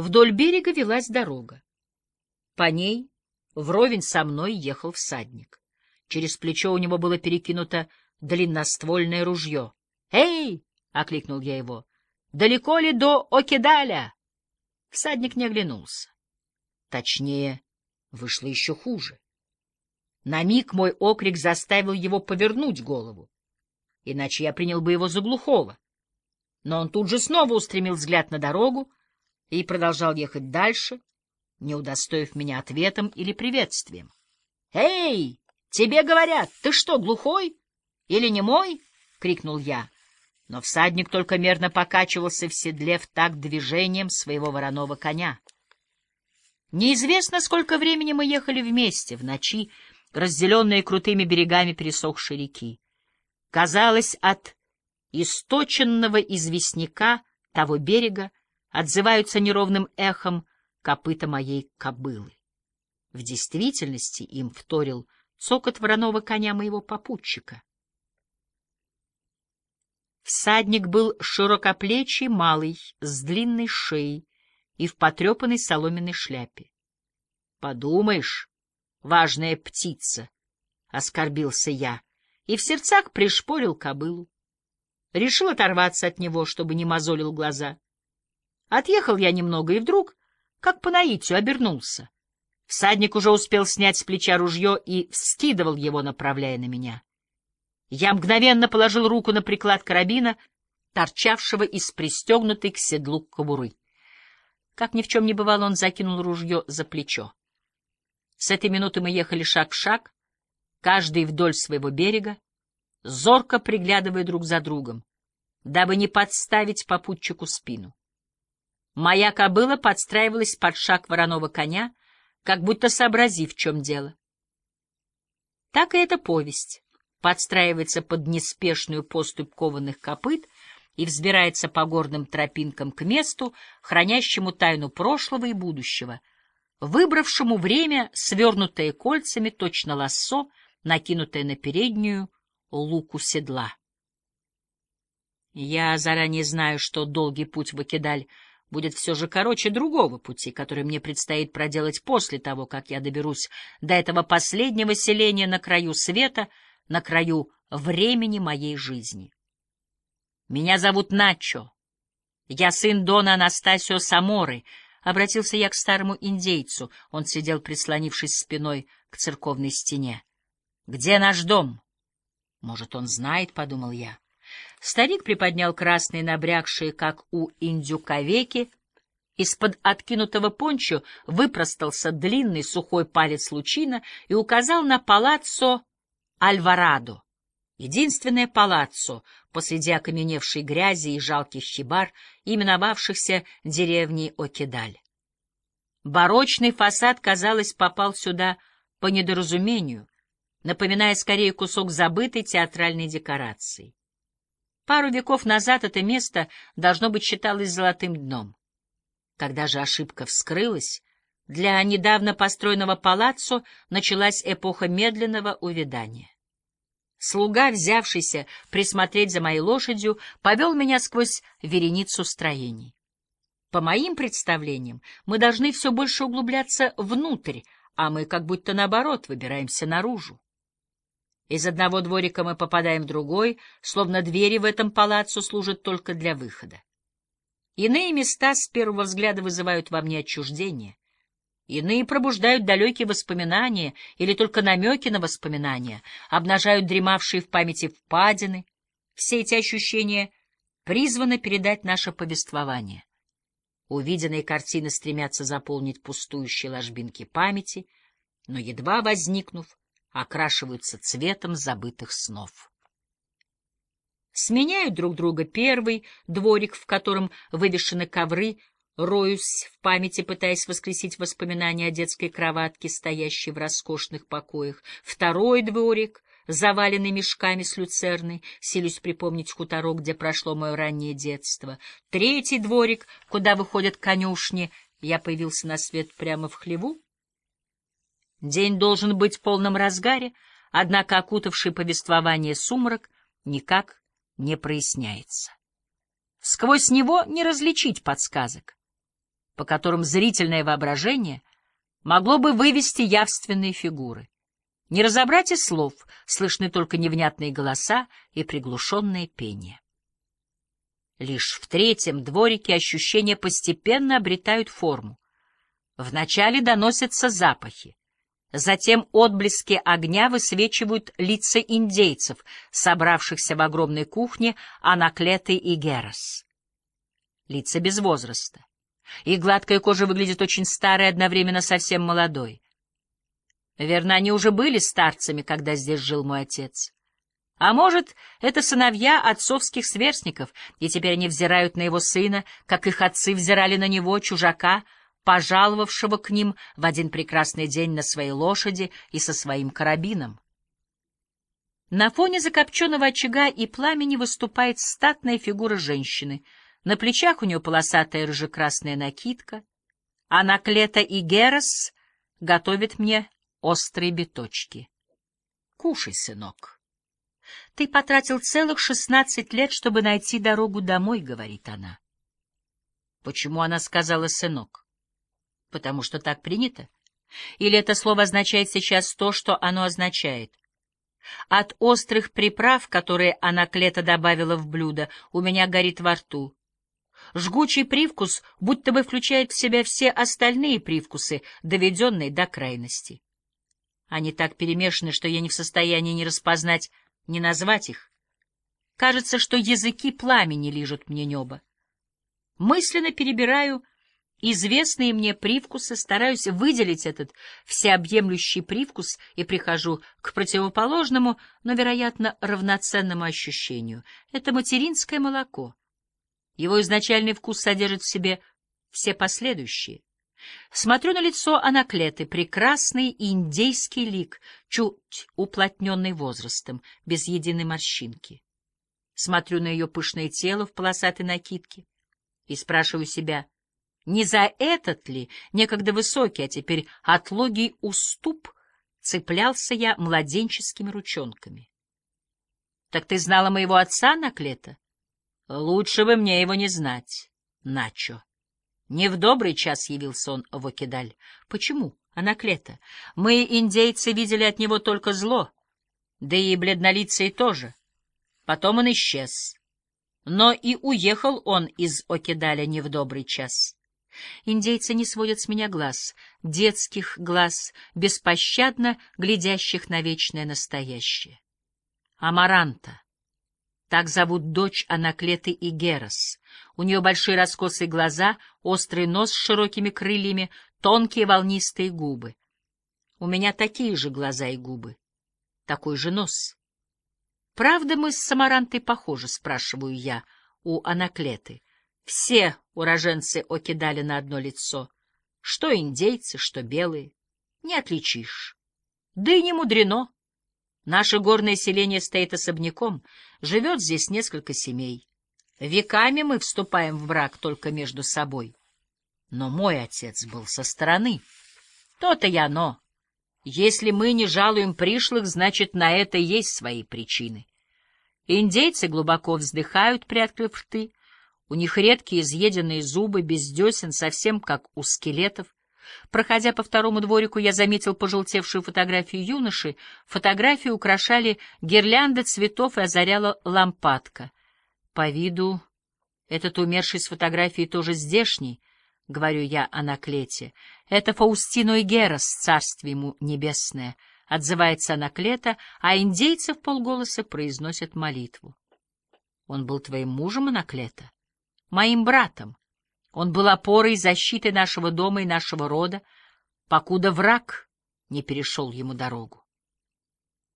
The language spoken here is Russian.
Вдоль берега велась дорога. По ней вровень со мной ехал всадник. Через плечо у него было перекинуто длинноствольное ружье. «Эй!» — окликнул я его. «Далеко ли до Окедаля?» Всадник не оглянулся. Точнее, вышло еще хуже. На миг мой окрик заставил его повернуть голову, иначе я принял бы его за глухого. Но он тут же снова устремил взгляд на дорогу и продолжал ехать дальше, не удостоив меня ответом или приветствием. — Эй, тебе говорят, ты что, глухой или не мой? — крикнул я. Но всадник только мерно покачивался в седле в такт движением своего вороного коня. Неизвестно, сколько времени мы ехали вместе в ночи, разделенные крутыми берегами пересохшей реки. Казалось, от источенного известняка того берега отзываются неровным эхом копыта моей кобылы. В действительности им вторил цокот вороного коня моего попутчика. Всадник был широкоплечий, малый, с длинной шеей и в потрепанной соломенной шляпе. — Подумаешь, важная птица! — оскорбился я и в сердцах пришпорил кобылу. Решил оторваться от него, чтобы не мозолил глаза. Отъехал я немного и вдруг, как по наитию, обернулся. Всадник уже успел снять с плеча ружье и вскидывал его, направляя на меня. Я мгновенно положил руку на приклад карабина, торчавшего из пристегнутой к седлу кобуры. Как ни в чем не бывало, он закинул ружье за плечо. С этой минуты мы ехали шаг в шаг, каждый вдоль своего берега, зорко приглядывая друг за другом, дабы не подставить попутчику спину. Моя кобыла подстраивалась под шаг вороного коня, как будто сообразив, в чем дело. Так и эта повесть подстраивается под неспешную поступь кованых копыт и взбирается по горным тропинкам к месту, хранящему тайну прошлого и будущего, выбравшему время, свернутое кольцами, точно лассо, накинутое на переднюю луку седла. Я заранее знаю, что долгий путь в Акидаль будет все же короче другого пути, который мне предстоит проделать после того, как я доберусь до этого последнего селения на краю света — на краю времени моей жизни. Меня зовут Начо. Я сын Дона Анастасио Саморы. Обратился я к старому индейцу. Он сидел, прислонившись спиной к церковной стене. Где наш дом? Может, он знает, — подумал я. Старик приподнял красные набрякшие, как у индюка, веки. Из-под откинутого пончо выпростался длинный сухой палец лучина и указал на палаццо Альварадо, единственное палаццо посреди окаменевшей грязи и жалких щебар, именовавшихся деревней Окидаль. Барочный фасад, казалось, попал сюда по недоразумению, напоминая скорее кусок забытой театральной декорации. Пару веков назад это место, должно быть, считалось золотым дном. Когда же ошибка вскрылась, для недавно построенного палаццо началась эпоха медленного увядания. Слуга, взявшийся присмотреть за моей лошадью, повел меня сквозь вереницу строений. По моим представлениям, мы должны все больше углубляться внутрь, а мы как будто наоборот выбираемся наружу. Из одного дворика мы попадаем в другой, словно двери в этом палаццо служат только для выхода. Иные места с первого взгляда вызывают во мне отчуждение. Иные пробуждают далекие воспоминания или только намеки на воспоминания, обнажают дремавшие в памяти впадины. Все эти ощущения призваны передать наше повествование. Увиденные картины стремятся заполнить пустующие ложбинки памяти, но, едва возникнув, окрашиваются цветом забытых снов. Сменяют друг друга первый дворик, в котором вывешены ковры роюсь в памяти, пытаясь воскресить воспоминания о детской кроватке, стоящей в роскошных покоях. Второй дворик, заваленный мешками с люцерной, силюсь припомнить хуторок, где прошло мое раннее детство. Третий дворик, куда выходят конюшни, я появился на свет прямо в хлеву. День должен быть в полном разгаре, однако окутавший повествование сумрак никак не проясняется. Сквозь него не различить подсказок. по которым зрительное воображение могло бы вывести явственные фигуры. Не разобрать и слов, слышны только невнятные голоса и приглушенное пение. Лишь в третьем дворике ощущения постепенно обретают форму. Вначале доносятся запахи. Затем отблески огня высвечивают лица индейцев, собравшихся в огромной кухне Анаклеты и Герас. Лица без возраста. Их гладкая кожа выглядит очень старой, одновременно совсем молодой. Верно, они уже были старцами, когда здесь жил мой отец. А может, это сыновья отцовских сверстников, и теперь они взирают на его сына, как их отцы взирали на него, чужака, пожаловавшего к ним в один прекрасный день на своей лошади и со своим карабином. На фоне закопченного очага и пламени выступает статная фигура женщины. На плечах у нее полосатая рыжекрасная накидка, а Наклета и Герас готовят мне острые биточки. Кушай, сынок. Ты потратил целых шестнадцать лет, чтобы найти дорогу домой, — говорит она. Почему она сказала «сынок»? Потому что так принято? Или это слово означает сейчас то, что оно означает? От острых приправ, которые Анаклета добавила в блюдо, у меня горит во рту. Жгучий привкус будто бы включает в себя все остальные привкусы, доведенные до крайности. Они так перемешаны, что я не в состоянии ни распознать, ни назвать их. Кажется, что языки пламени лижут мне небо. Мысленно перебираю известные мне привкусы, стараюсь выделить этот всеобъемлющий привкус и прихожу к противоположному, но, вероятно, равноценному ощущению. Это материнское молоко. Его изначальный вкус содержит в себе все последующие. Смотрю на лицо Анаклеты, прекрасный индейский лик, чуть уплотненный возрастом, без единой морщинки. Смотрю на ее пышное тело в полосатой накидке и спрашиваю себя — не за этот ли, некогда высокий, а теперь отлогий уступ, цеплялся я младенческими ручонками. — Так ты знала моего отца, Наклета? — Лучше бы мне его не знать, Начо. Не в добрый час явился он в Окидаль. — Почему, Анаклета? Мы, индейцы, видели от него только зло, да и бледнолицые тоже. Потом он исчез. Но и уехал он из Окидаля не в добрый час. Индейцы не сводят с меня глаз, детских глаз, беспощадно глядящих на вечное настоящее. Амаранта. Так зовут дочь Анаклеты и Герас. У нее большие раскосые глаза, острый нос с широкими крыльями, тонкие волнистые губы. У меня такие же глаза и губы, такой же нос. Правда, мы с Самарантой похожи, спрашиваю я у Анаклеты. Все уроженцы окидали на одно лицо. Что индейцы, что белые. Не отличишь. Да и не мудрено. Наше горное селение стоит особняком, живет здесь несколько семей. Веками мы вступаем в брак только между собой. Но мой отец был со стороны. То-то и оно. Если мы не жалуем пришлых, значит, на это есть свои причины. Индейцы глубоко вздыхают, приоткрыв рты, у них редкие изъеденные зубы, без десен, совсем как у скелетов. Проходя по второму дворику, я заметил пожелтевшую фотографию юноши. Фотографию украшали гирлянды цветов и озаряла лампадка. По виду этот умерший с фотографии тоже здешний, — говорю я о наклете. Это Фаустино и Герас, царствие ему небесное, — отзывается Анаклета, а индейцы в полголоса произносят молитву. Он был твоим мужем, Анаклета? Моим братом. Он был опорой и защитой нашего дома и нашего рода, покуда враг не перешел ему дорогу.